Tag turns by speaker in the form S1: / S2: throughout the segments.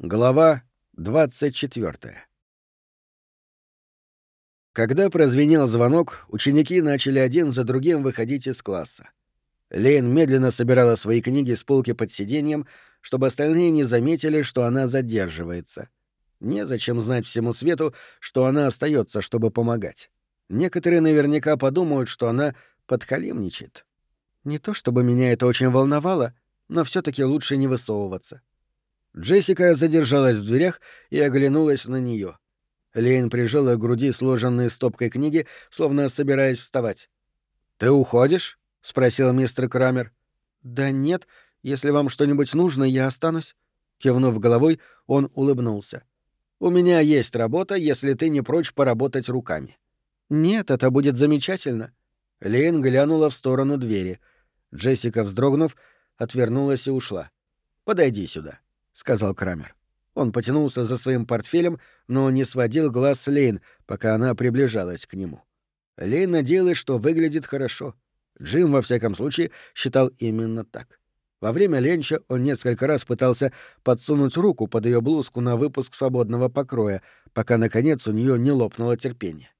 S1: Глава 24. Когда прозвенел звонок, ученики начали один за другим выходить из класса. Лейн медленно собирала свои книги с полки под сиденьем, чтобы остальные не заметили, что она задерживается. Незачем знать всему свету, что она остается, чтобы помогать. Некоторые наверняка подумают, что она подхалимничает. Не то чтобы меня это очень волновало, но все таки лучше не высовываться. Джессика задержалась в дверях и оглянулась на нее. Лейн прижала к груди сложенные стопкой книги, словно собираясь вставать. «Ты уходишь?» — спросил мистер Крамер. «Да нет, если вам что-нибудь нужно, я останусь». Кивнув головой, он улыбнулся. «У меня есть работа, если ты не прочь поработать руками». «Нет, это будет замечательно». Лейн глянула в сторону двери. Джессика, вздрогнув, отвернулась и ушла. «Подойди сюда» сказал Крамер. Он потянулся за своим портфелем, но не сводил глаз с Лейн, пока она приближалась к нему. Лейн надеялась, что выглядит хорошо. Джим, во всяком случае, считал именно так. Во время ленча он несколько раз пытался подсунуть руку под ее блузку на выпуск свободного покроя, пока, наконец, у нее не лопнуло терпение.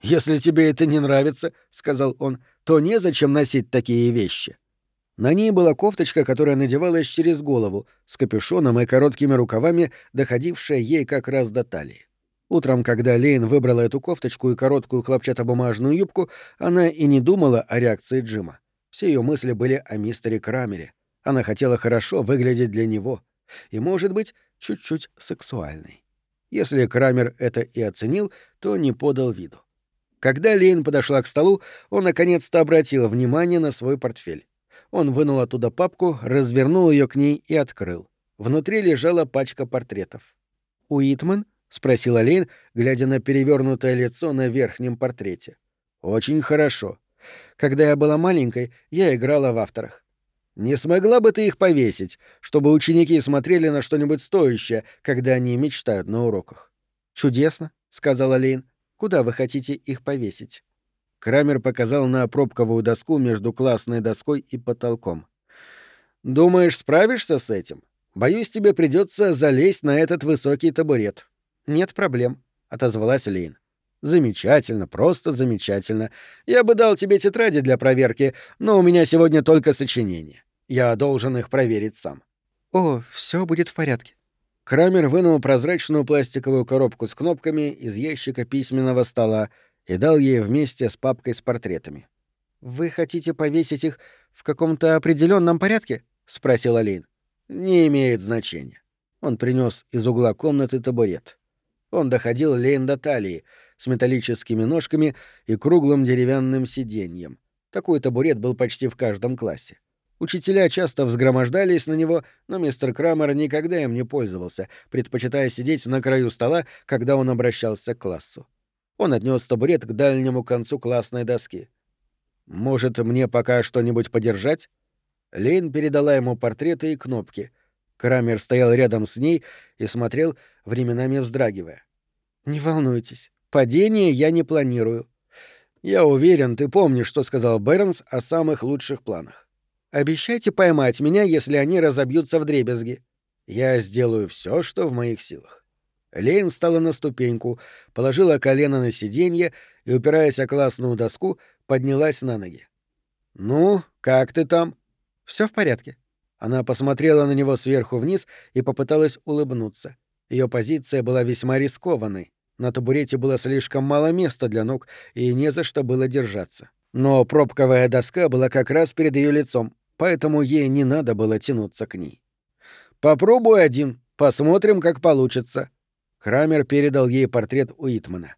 S1: «Если тебе это не нравится, — сказал он, — то незачем носить такие вещи». На ней была кофточка, которая надевалась через голову, с капюшоном и короткими рукавами, доходившая ей как раз до талии. Утром, когда Лейн выбрала эту кофточку и короткую хлопчатобумажную юбку, она и не думала о реакции Джима. Все ее мысли были о мистере Крамере. Она хотела хорошо выглядеть для него. И, может быть, чуть-чуть сексуальной. Если Крамер это и оценил, то не подал виду. Когда Лейн подошла к столу, он наконец-то обратил внимание на свой портфель. Он вынул оттуда папку, развернул ее к ней и открыл. Внутри лежала пачка портретов. «Уитман?» — спросила Лейн, глядя на перевернутое лицо на верхнем портрете. «Очень хорошо. Когда я была маленькой, я играла в авторах. Не смогла бы ты их повесить, чтобы ученики смотрели на что-нибудь стоящее, когда они мечтают на уроках?» «Чудесно», — сказала Лейн. «Куда вы хотите их повесить?» Крамер показал на пробковую доску между классной доской и потолком. «Думаешь, справишься с этим? Боюсь, тебе придется залезть на этот высокий табурет». «Нет проблем», — отозвалась Лейн. «Замечательно, просто замечательно. Я бы дал тебе тетради для проверки, но у меня сегодня только сочинения. Я должен их проверить сам». «О, все будет в порядке». Крамер вынул прозрачную пластиковую коробку с кнопками из ящика письменного стола и дал ей вместе с папкой с портретами. «Вы хотите повесить их в каком-то определенном порядке?» — спросил Лейн. «Не имеет значения». Он принес из угла комнаты табурет. Он доходил Лейн до талии, с металлическими ножками и круглым деревянным сиденьем. Такой табурет был почти в каждом классе. Учителя часто взгромождались на него, но мистер Крамер никогда им не пользовался, предпочитая сидеть на краю стола, когда он обращался к классу. Он отнес табурет к дальнему концу классной доски. «Может, мне пока что-нибудь подержать?» Лейн передала ему портреты и кнопки. Крамер стоял рядом с ней и смотрел, временами вздрагивая. «Не волнуйтесь, падение я не планирую. Я уверен, ты помнишь, что сказал Бернс о самых лучших планах. Обещайте поймать меня, если они разобьются в дребезги. Я сделаю все, что в моих силах». Лейн встала на ступеньку, положила колено на сиденье и, упираясь о классную доску, поднялась на ноги. «Ну, как ты там?» Все в порядке». Она посмотрела на него сверху вниз и попыталась улыбнуться. Ее позиция была весьма рискованной. На табурете было слишком мало места для ног, и не за что было держаться. Но пробковая доска была как раз перед ее лицом, поэтому ей не надо было тянуться к ней. «Попробуй один, посмотрим, как получится», Крамер передал ей портрет Уитмана.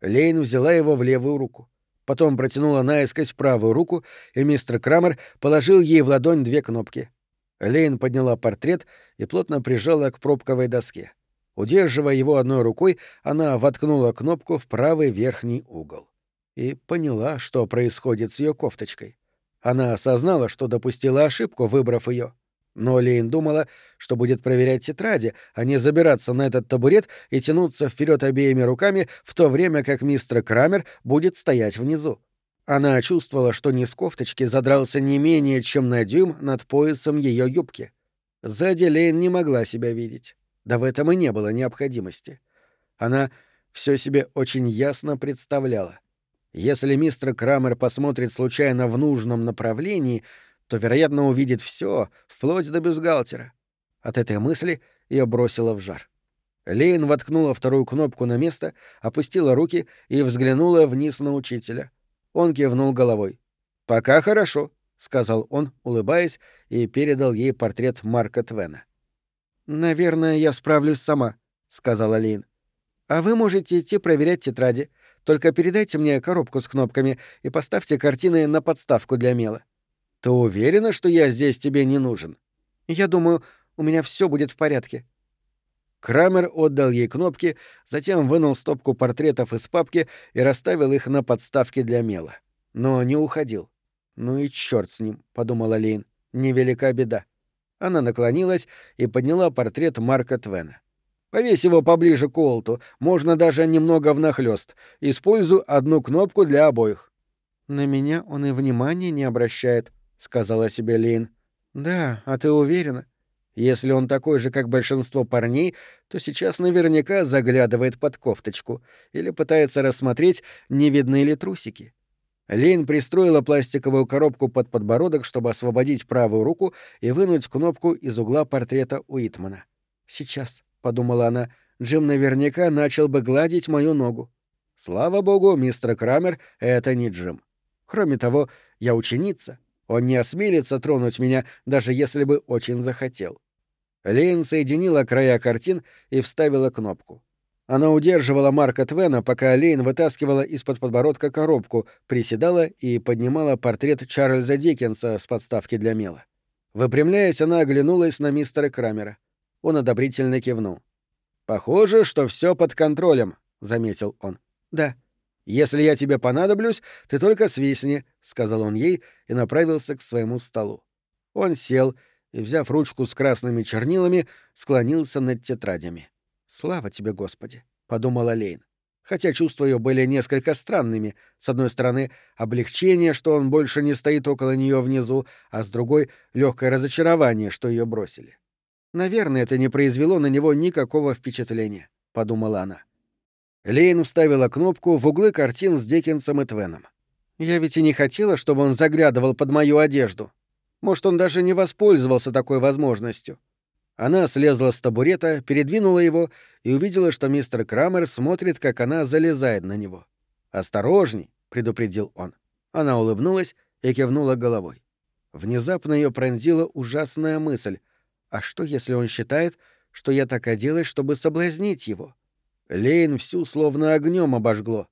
S1: Лейн взяла его в левую руку. Потом протянула наискось правую руку, и мистер Крамер положил ей в ладонь две кнопки. Лейн подняла портрет и плотно прижала к пробковой доске. Удерживая его одной рукой, она воткнула кнопку в правый верхний угол. И поняла, что происходит с ее кофточкой. Она осознала, что допустила ошибку, выбрав ее. Но Лейн думала, что будет проверять тетради, а не забираться на этот табурет и тянуться вперед обеими руками, в то время как мистер Крамер будет стоять внизу. Она чувствовала, что низ кофточки задрался не менее чем на дюйм над поясом ее юбки. Сзади Лейн не могла себя видеть. Да в этом и не было необходимости. Она все себе очень ясно представляла. Если мистер Крамер посмотрит случайно в нужном направлении, то, вероятно, увидит все, вплоть до бюстгальтера. От этой мысли ее бросило в жар. Лейн воткнула вторую кнопку на место, опустила руки и взглянула вниз на учителя. Он кивнул головой. «Пока хорошо», — сказал он, улыбаясь, и передал ей портрет Марка Твена. «Наверное, я справлюсь сама», — сказала Лейн. «А вы можете идти проверять тетради. Только передайте мне коробку с кнопками и поставьте картины на подставку для мела». «Ты уверена, что я здесь тебе не нужен?» «Я думаю, у меня все будет в порядке», Крамер отдал ей кнопки, затем вынул стопку портретов из папки и расставил их на подставке для мела. Но не уходил. «Ну и черт с ним», — подумала Лейн. «Невелика беда». Она наклонилась и подняла портрет Марка Твена. «Повесь его поближе к Уолту, можно даже немного внахлёст. Используй одну кнопку для обоих». «На меня он и внимания не обращает», — сказала себе Лейн. «Да, а ты уверена?» Если он такой же, как большинство парней, то сейчас наверняка заглядывает под кофточку или пытается рассмотреть, не видны ли трусики. Лейн пристроила пластиковую коробку под подбородок, чтобы освободить правую руку и вынуть кнопку из угла портрета Уитмана. «Сейчас», — подумала она, — «Джим наверняка начал бы гладить мою ногу». Слава богу, мистер Крамер — это не Джим. Кроме того, я ученица. Он не осмелится тронуть меня, даже если бы очень захотел. Лейн соединила края картин и вставила кнопку. Она удерживала Марка Твена, пока Лейн вытаскивала из-под подбородка коробку, приседала и поднимала портрет Чарльза Диккенса с подставки для мела. Выпрямляясь, она оглянулась на мистера Крамера. Он одобрительно кивнул. «Похоже, что все под контролем», — заметил он. «Да. Если я тебе понадоблюсь, ты только свистни», — сказал он ей и направился к своему столу. Он сел и, взяв ручку с красными чернилами, склонился над тетрадями. «Слава тебе, Господи!» — подумала Лейн. Хотя чувства ее были несколько странными. С одной стороны, облегчение, что он больше не стоит около нее внизу, а с другой — легкое разочарование, что ее бросили. «Наверное, это не произвело на него никакого впечатления», — подумала она. Лейн вставила кнопку в углы картин с Диккенсом и Твеном. «Я ведь и не хотела, чтобы он заглядывал под мою одежду», может, он даже не воспользовался такой возможностью. Она слезла с табурета, передвинула его и увидела, что мистер Крамер смотрит, как она залезает на него. «Осторожней», — предупредил он. Она улыбнулась и кивнула головой. Внезапно ее пронзила ужасная мысль. А что, если он считает, что я так оделась, чтобы соблазнить его? Лейн всю словно огнем обожгло.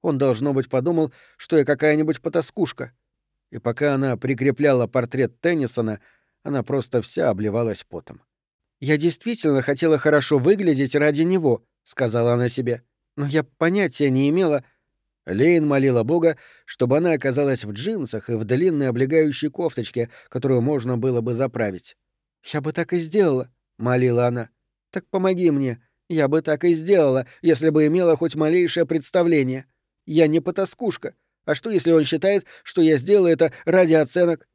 S1: Он, должно быть, подумал, что я какая-нибудь потаскушка и пока она прикрепляла портрет Теннисона, она просто вся обливалась потом. «Я действительно хотела хорошо выглядеть ради него», — сказала она себе. «Но я понятия не имела...» Лейн молила Бога, чтобы она оказалась в джинсах и в длинной облегающей кофточке, которую можно было бы заправить. «Я бы так и сделала», — молила она. «Так помоги мне. Я бы так и сделала, если бы имела хоть малейшее представление. Я не потаскушка. А что, если он считает, что я сделаю это ради оценок?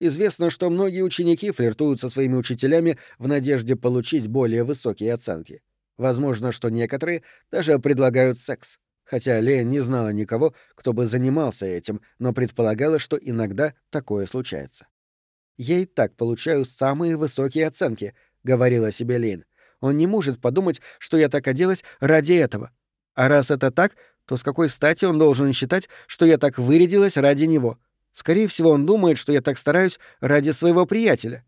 S1: Известно, что многие ученики флиртуют со своими учителями в надежде получить более высокие оценки. Возможно, что некоторые даже предлагают секс. Хотя Лея не знала никого, кто бы занимался этим, но предполагала, что иногда такое случается. «Я и так получаю самые высокие оценки», — говорила себе Лейн. «Он не может подумать, что я так оделась ради этого. А раз это так, то с какой стати он должен считать, что я так вырядилась ради него? Скорее всего, он думает, что я так стараюсь ради своего приятеля.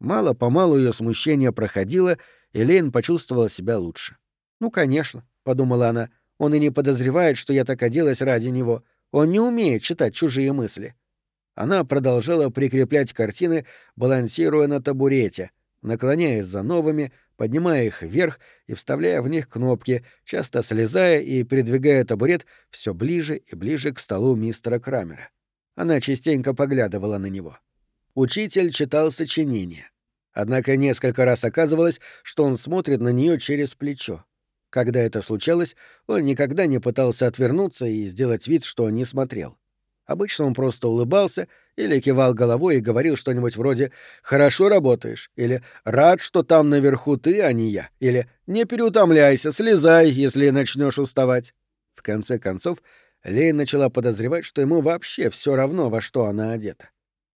S1: Мало-помалу ее смущение проходило, и Лейн почувствовала себя лучше. «Ну, конечно», — подумала она, — «он и не подозревает, что я так оделась ради него. Он не умеет читать чужие мысли». Она продолжала прикреплять картины, балансируя на табурете, наклоняясь за новыми, поднимая их вверх и вставляя в них кнопки, часто слезая и передвигая табурет все ближе и ближе к столу мистера Крамера. Она частенько поглядывала на него. Учитель читал сочинения. Однако несколько раз оказывалось, что он смотрит на нее через плечо. Когда это случалось, он никогда не пытался отвернуться и сделать вид, что не смотрел. Обычно он просто улыбался или кивал головой и говорил что-нибудь вроде «хорошо работаешь» или «рад, что там наверху ты, а не я» или «не переутомляйся, слезай, если начнешь уставать». В конце концов, Лейн начала подозревать, что ему вообще все равно, во что она одета.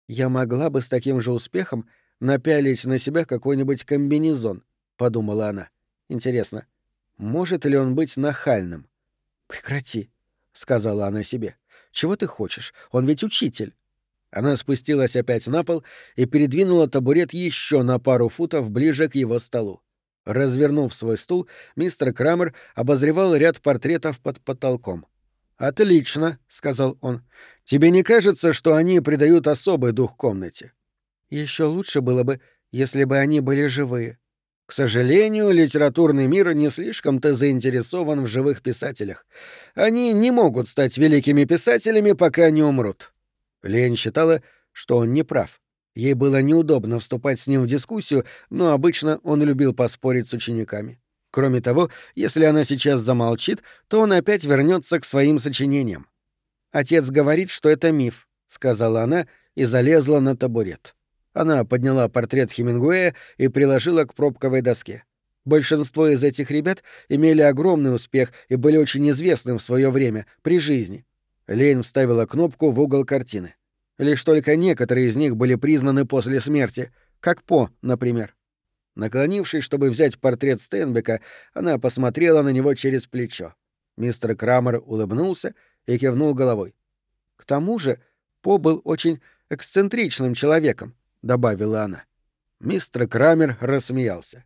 S1: «Я могла бы с таким же успехом напялить на себя какой-нибудь комбинезон», — подумала она. «Интересно, может ли он быть нахальным?» «Прекрати», — сказала она себе. «Чего ты хочешь? Он ведь учитель». Она спустилась опять на пол и передвинула табурет еще на пару футов ближе к его столу. Развернув свой стул, мистер Крамер обозревал ряд портретов под потолком. «Отлично», — сказал он. «Тебе не кажется, что они придают особый дух комнате?» Еще лучше было бы, если бы они были живые. К сожалению, литературный мир не слишком-то заинтересован в живых писателях. Они не могут стать великими писателями, пока не умрут. Лень считала, что он не прав. Ей было неудобно вступать с ним в дискуссию, но обычно он любил поспорить с учениками. Кроме того, если она сейчас замолчит, то он опять вернется к своим сочинениям. «Отец говорит, что это миф», — сказала она и залезла на табурет. Она подняла портрет Хемингуэя и приложила к пробковой доске. Большинство из этих ребят имели огромный успех и были очень известны в свое время, при жизни. Лейн вставила кнопку в угол картины. Лишь только некоторые из них были признаны после смерти, как По, например. Наклонившись, чтобы взять портрет Стенбека, она посмотрела на него через плечо. Мистер Крамер улыбнулся и кивнул головой. К тому же По был очень эксцентричным человеком, — добавила она. Мистер Крамер рассмеялся.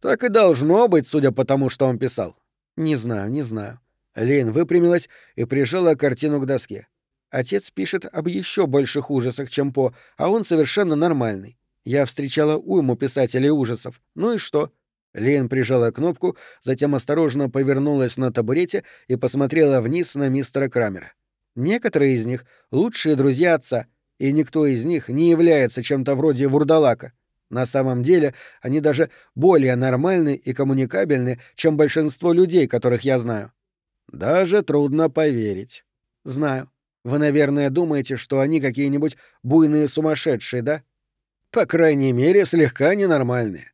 S1: «Так и должно быть, судя по тому, что он писал». «Не знаю, не знаю». Лейн выпрямилась и прижала картину к доске. Отец пишет об еще больших ужасах, чем По, а он совершенно нормальный. Я встречала уйму писателей ужасов. Ну и что? Лейн прижала кнопку, затем осторожно повернулась на табурете и посмотрела вниз на мистера Крамера. Некоторые из них — лучшие друзья отца, и никто из них не является чем-то вроде вурдалака. На самом деле они даже более нормальны и коммуникабельны, чем большинство людей, которых я знаю. Даже трудно поверить. Знаю. Вы, наверное, думаете, что они какие-нибудь буйные сумасшедшие, да? По крайней мере, слегка ненормальные.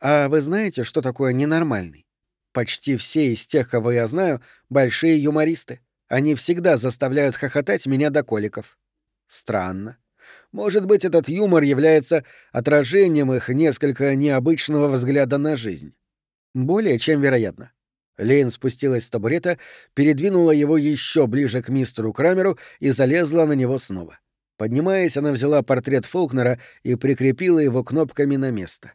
S1: А вы знаете, что такое ненормальный? Почти все из тех, кого я знаю, большие юмористы. Они всегда заставляют хохотать меня до коликов. Странно. Может быть, этот юмор является отражением их несколько необычного взгляда на жизнь. Более чем вероятно. Лейн спустилась с табурета, передвинула его еще ближе к мистеру Крамеру и залезла на него снова. Поднимаясь, она взяла портрет Фолкнера и прикрепила его кнопками на место.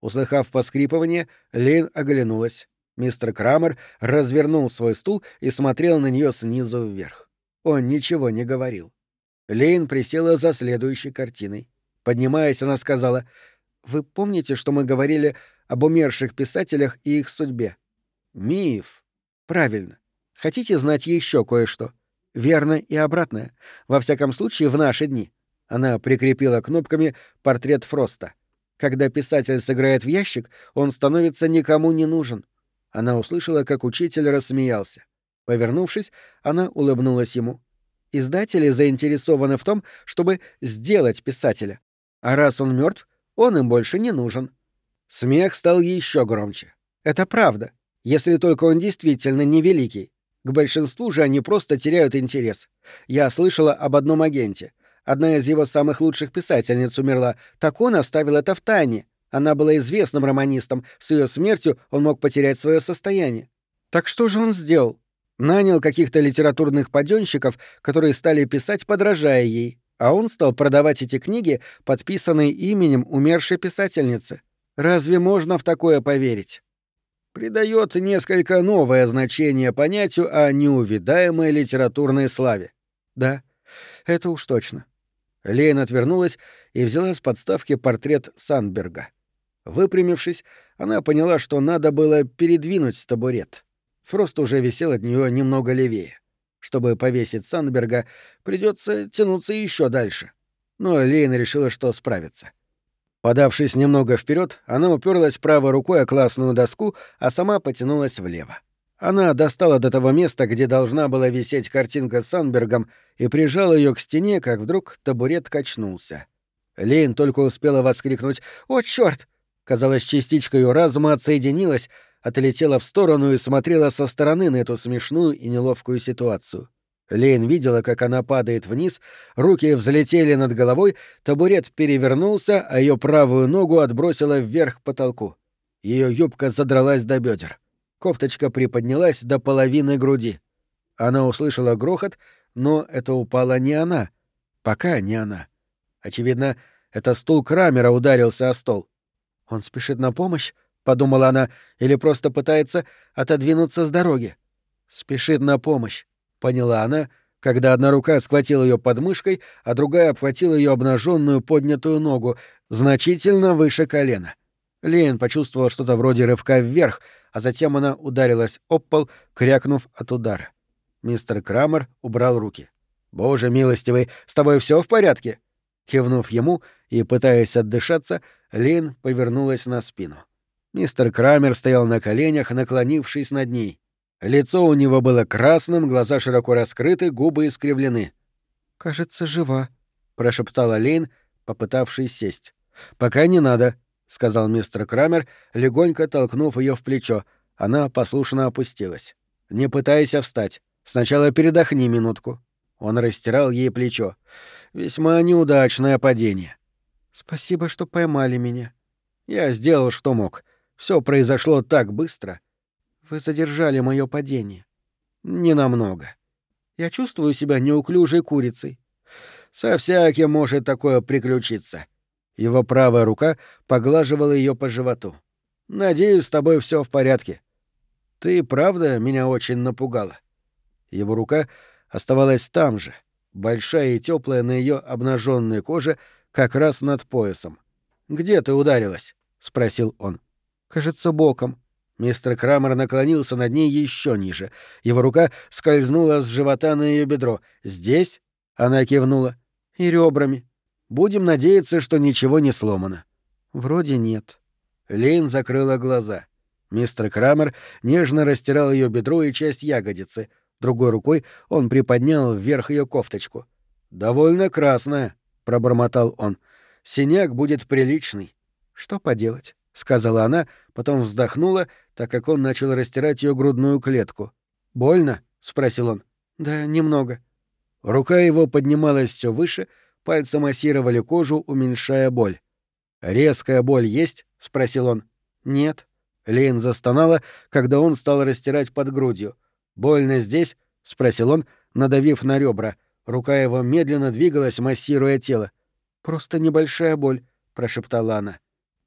S1: Услыхав поскрипывание, Лейн оглянулась. Мистер Крамер развернул свой стул и смотрел на нее снизу вверх. Он ничего не говорил. Лейн присела за следующей картиной. Поднимаясь, она сказала, «Вы помните, что мы говорили об умерших писателях и их судьбе?» «Миф». «Правильно. Хотите знать еще кое-что?» «Верно и обратное. Во всяком случае, в наши дни». Она прикрепила кнопками портрет Фроста. «Когда писатель сыграет в ящик, он становится никому не нужен». Она услышала, как учитель рассмеялся. Повернувшись, она улыбнулась ему. Издатели заинтересованы в том, чтобы сделать писателя. А раз он мертв, он им больше не нужен. Смех стал еще громче. Это правда, если только он действительно невеликий. К большинству же они просто теряют интерес. Я слышала об одном агенте. Одна из его самых лучших писательниц умерла, так он оставил это в тайне. Она была известным романистом, с ее смертью он мог потерять свое состояние. Так что же он сделал? Нанял каких-то литературных паденщиков, которые стали писать, подражая ей, а он стал продавать эти книги, подписанные именем умершей писательницы. Разве можно в такое поверить? Придает несколько новое значение понятию о неувидаемой литературной славе. Да, это уж точно. Лейн отвернулась и взяла с подставки портрет Сандберга. Выпрямившись, она поняла, что надо было передвинуть табурет. Фрост уже висел от нее немного левее. Чтобы повесить Сандберга, придется тянуться еще дальше. Но Лейн решила, что справится. Подавшись немного вперед, она уперлась правой рукой о классную доску, а сама потянулась влево. Она достала до того места, где должна была висеть картинка с Санбергом, и прижала ее к стене, как вдруг табурет качнулся. Лейн только успела воскликнуть «О, чёрт!» Казалось, частичка ее разума отсоединилась, отлетела в сторону и смотрела со стороны на эту смешную и неловкую ситуацию. Лейн видела, как она падает вниз, руки взлетели над головой, табурет перевернулся, а ее правую ногу отбросило вверх к потолку. Ее юбка задралась до бедер. Кофточка приподнялась до половины груди. Она услышала грохот, но это упала не она. Пока не она. Очевидно, это стул Крамера ударился о стол. «Он спешит на помощь?» — подумала она, — «или просто пытается отодвинуться с дороги?» «Спешит на помощь», — поняла она, когда одна рука схватила ее подмышкой, а другая обхватила ее обнаженную поднятую ногу, значительно выше колена. Лейн почувствовала что-то вроде рывка вверх, а затем она ударилась об пол, крякнув от удара. Мистер Крамер убрал руки. «Боже милостивый, с тобой все в порядке?» Кивнув ему и пытаясь отдышаться, Лин повернулась на спину. Мистер Крамер стоял на коленях, наклонившись над ней. Лицо у него было красным, глаза широко раскрыты, губы искривлены. «Кажется, жива», — прошептала Лейн, попытавшись сесть. «Пока не надо», — сказал мистер Крамер, легонько толкнув ее в плечо. Она послушно опустилась. «Не пытайся встать. Сначала передохни минутку». Он растирал ей плечо. «Весьма неудачное падение». «Спасибо, что поймали меня». «Я сделал, что мог. Все произошло так быстро». «Вы задержали мое падение». «Не намного. Я чувствую себя неуклюжей курицей». «Со всяким может такое приключиться». Его правая рука поглаживала ее по животу. «Надеюсь, с тобой все в порядке. Ты правда меня очень напугала?» Его рука оставалась там же, большая и теплая на ее обнаженной коже, как раз над поясом. «Где ты ударилась?» — спросил он. «Кажется, боком». Мистер Крамер наклонился над ней еще ниже. Его рука скользнула с живота на ее бедро. «Здесь?» — она кивнула. «И ребрами. Будем надеяться, что ничего не сломано». «Вроде нет». Лейн закрыла глаза. Мистер Крамер нежно растирал ее бедро и часть ягодицы. Другой рукой он приподнял вверх ее кофточку. «Довольно красная», — пробормотал он. «Синяк будет приличный». «Что поделать?» — сказала она, потом вздохнула, так как он начал растирать ее грудную клетку. «Больно?» — спросил он. «Да, немного». Рука его поднималась все выше, пальцы массировали кожу, уменьшая боль. «Резкая боль есть?» — спросил он. «Нет». Лейн застонала, когда он стал растирать под грудью. «Больно здесь?» — спросил он, надавив на ребра. Рука его медленно двигалась, массируя тело. «Просто небольшая боль», — прошептала она.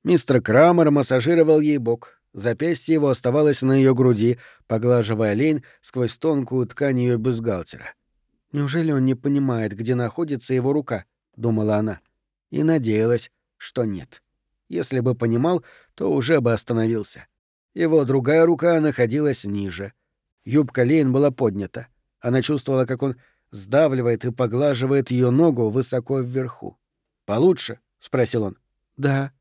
S1: Мистер Крамер массажировал ей бок. Запястье его оставалось на ее груди, поглаживая лень сквозь тонкую ткань ее бюстгальтера. «Неужели он не понимает, где находится его рука?» — думала она. И надеялась, что нет. Если бы понимал, то уже бы остановился. Его другая рука находилась ниже. Юбка Лейн была поднята. Она чувствовала, как он сдавливает и поглаживает ее ногу высоко вверху. «Получше?» — спросил он. «Да».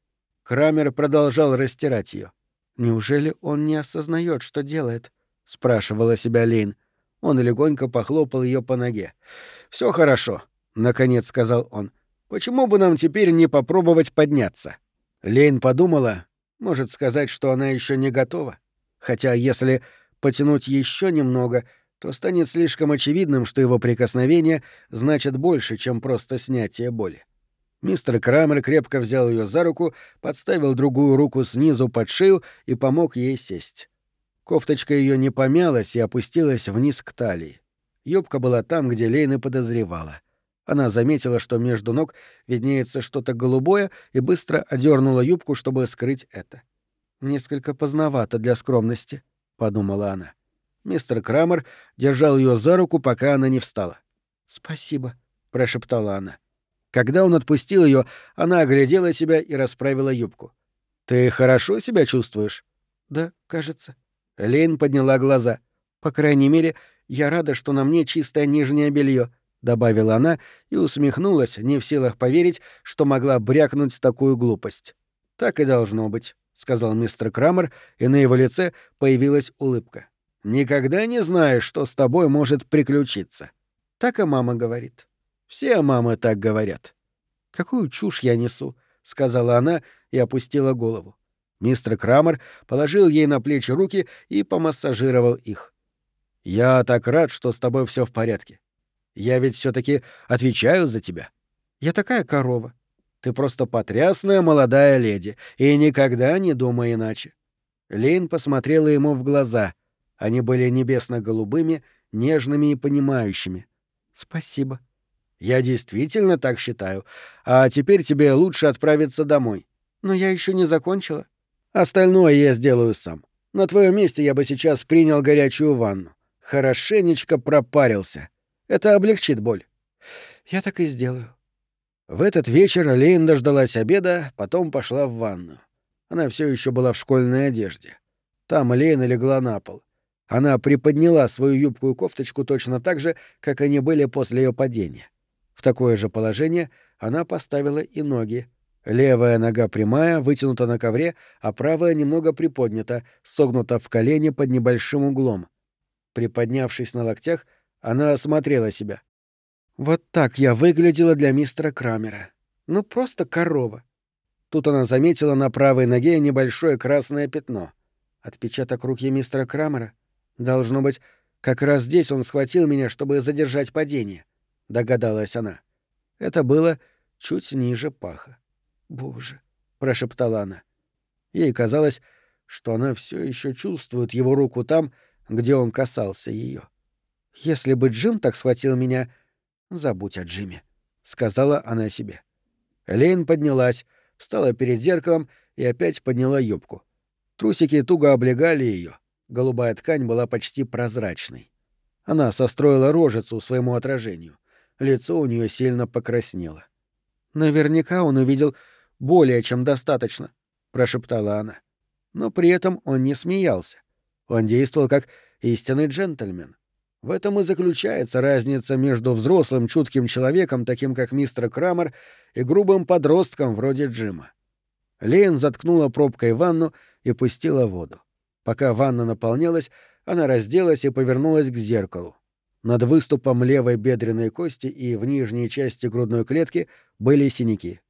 S1: Крамер продолжал растирать ее. «Неужели он не осознает, что делает?» — спрашивала себя Лейн. Он легонько похлопал ее по ноге. Все хорошо», — наконец сказал он. «Почему бы нам теперь не попробовать подняться?» Лейн подумала, может сказать, что она еще не готова. Хотя если потянуть еще немного, то станет слишком очевидным, что его прикосновение значит больше, чем просто снятие боли. Мистер Крамер крепко взял ее за руку, подставил другую руку снизу под шею и помог ей сесть. Кофточка ее не помялась и опустилась вниз к талии. Юбка была там, где Лейна подозревала. Она заметила, что между ног виднеется что-то голубое, и быстро одернула юбку, чтобы скрыть это. «Несколько поздновато для скромности», — подумала она. Мистер Крамер держал ее за руку, пока она не встала. «Спасибо», — прошептала она. Когда он отпустил ее, она оглядела себя и расправила юбку. «Ты хорошо себя чувствуешь?» «Да, кажется». Лейн подняла глаза. «По крайней мере, я рада, что на мне чистое нижнее белье, добавила она и усмехнулась, не в силах поверить, что могла брякнуть такую глупость. «Так и должно быть», — сказал мистер Крамер, и на его лице появилась улыбка. Никогда не знаешь, что с тобой может приключиться.
S2: Так и мама говорит.
S1: Все мамы так говорят.
S2: Какую чушь я несу, сказала она и опустила голову.
S1: Мистер Крамер положил ей на плечи руки и помассажировал их. Я так рад, что с тобой все в порядке. Я ведь все таки отвечаю за тебя.
S2: Я такая корова.
S1: Ты просто потрясная молодая леди, и никогда не думай иначе. Лейн посмотрела ему в глаза. Они были небесно-голубыми, нежными и понимающими.
S2: Спасибо.
S1: Я действительно так считаю. А теперь тебе лучше отправиться домой.
S2: Но я еще не закончила.
S1: Остальное я сделаю сам. На твоем месте я бы сейчас принял горячую ванну. Хорошенечко пропарился. Это облегчит боль.
S2: Я так и сделаю.
S1: В этот вечер Лейн дождалась обеда, потом пошла в ванну. Она все еще была в школьной одежде. Там Лейн легла на пол. Она приподняла свою юбку и кофточку точно так же, как они были после ее падения. В такое же положение она поставила и ноги. Левая нога прямая, вытянута на ковре, а правая немного приподнята, согнута в колени под небольшим углом. Приподнявшись на локтях, она осмотрела себя.
S2: Вот так я выглядела для мистера Крамера. Ну, просто корова.
S1: Тут она заметила на правой ноге небольшое красное пятно.
S2: Отпечаток руки мистера Крамера. Должно быть, как раз здесь он схватил меня, чтобы задержать падение, догадалась она. Это было чуть ниже паха.
S1: Боже, прошептала она. Ей казалось, что она все еще чувствует его руку там, где он касался ее.
S2: Если бы Джим так схватил меня, Забудь о Джиме, сказала она себе.
S1: Лейн поднялась, встала перед зеркалом и опять подняла юбку. Трусики туго облегали ее. Голубая ткань была почти прозрачной. Она состроила рожицу своему отражению. Лицо у нее сильно покраснело.
S2: Наверняка он увидел более чем достаточно, прошептала она. Но при этом он не смеялся. Он действовал как истинный джентльмен. В этом и заключается разница между взрослым чутким человеком, таким как мистер Крамер, и грубым подростком вроде Джима. Лейн заткнула пробкой ванну и пустила воду. Пока ванна наполнялась, она разделась и повернулась к зеркалу. Над выступом левой бедренной кости и в нижней части грудной клетки были синяки.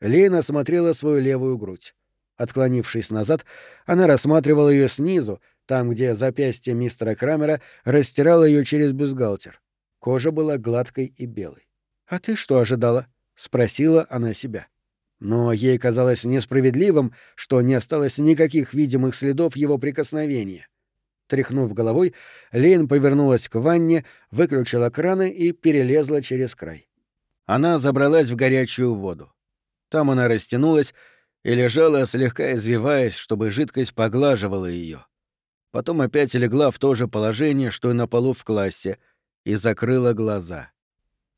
S2: Лейн осмотрела свою левую грудь. Отклонившись назад, она рассматривала ее снизу, там, где запястье мистера Крамера растирало ее через бюстгальтер. Кожа была гладкой и белой. «А ты что ожидала?» — спросила она себя.
S1: Но ей казалось несправедливым, что не осталось никаких видимых следов его прикосновения. Тряхнув головой, Лейн повернулась к ванне, выключила краны и перелезла через край. Она забралась в горячую воду. Там она растянулась и лежала, слегка извиваясь, чтобы жидкость поглаживала ее потом опять легла в то же положение, что и на полу в классе, и закрыла глаза.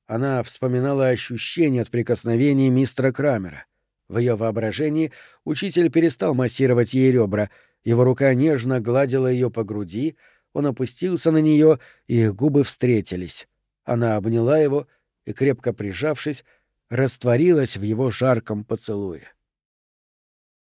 S1: Она вспоминала ощущения от прикосновений мистера Крамера. В ее воображении учитель перестал массировать ей ребра, его рука нежно гладила ее по груди, он опустился на нее, и их губы встретились. Она обняла его и, крепко прижавшись, растворилась в его жарком поцелуе.